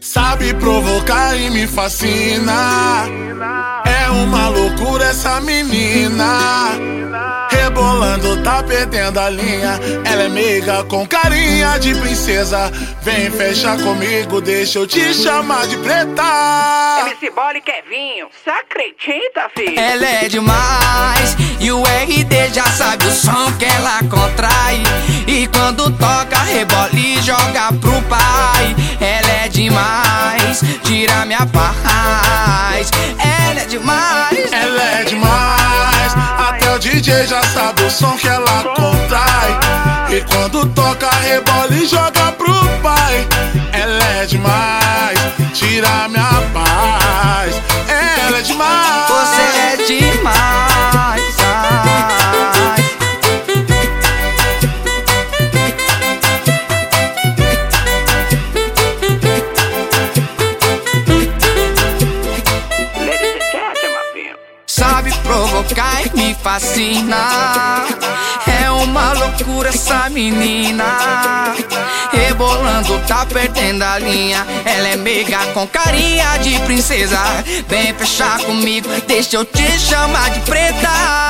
Sabe provocar e me fascina. É uma loucura essa menina. Rebolando, tá perdendo a linha. Ela é meiga com carinha de princesa. Vem fechar comigo, deixa eu te chamar de preta. MC Bola e Kevinho, cê acredita, filho? Ela é demais e o RD já sabe o som que ela contrai. E quando toca, rebola e joga pro pai. Ela é demais, tira minha paz. Ela é demais, Ela é demais. Até o DJ já sabe o som que ela contrai. E quando toca, rebola e joga pro pai. Ela é demais, tira minha paz. Sabe provocar e me fascina. É uma loucura essa menina. Rebolando, tá perdendo a linha. Ela é meiga com carinha de princesa. Vem fechar comigo, deixa eu te chamar de preta.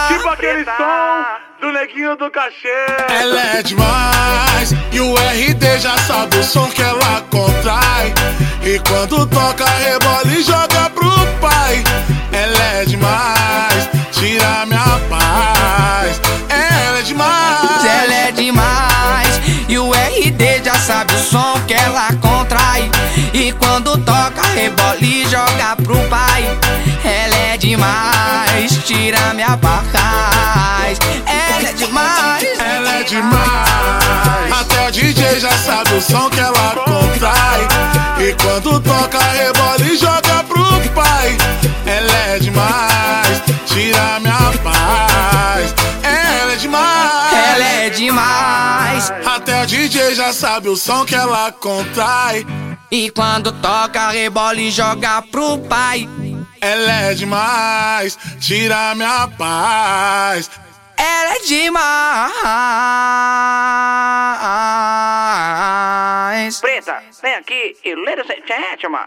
Tipo aquele som do neguinho do cachê. Ela é demais e o RD já sabe o som que ela contrai. E quando toca, rebola e joga pro pai. Ela é demais, tira minha paz. Ela é demais. Ela é demais e o RD já sabe o som que ela contrai. E quando toca, rebola e joga pro pai. Ela é demais, tira minha paz. Ela é demais. Ela é demais. Até o DJ já sabe o som que ela contrai. Ela é demais, tira minha paz. Ela é demais. Ela é demais. Até o DJ já sabe o som que ela contrai. E quando toca, rebola e joga pro pai. Ela é demais, tira minha paz. Ela é demais. Preta, vem aqui e ladies and gentlemen.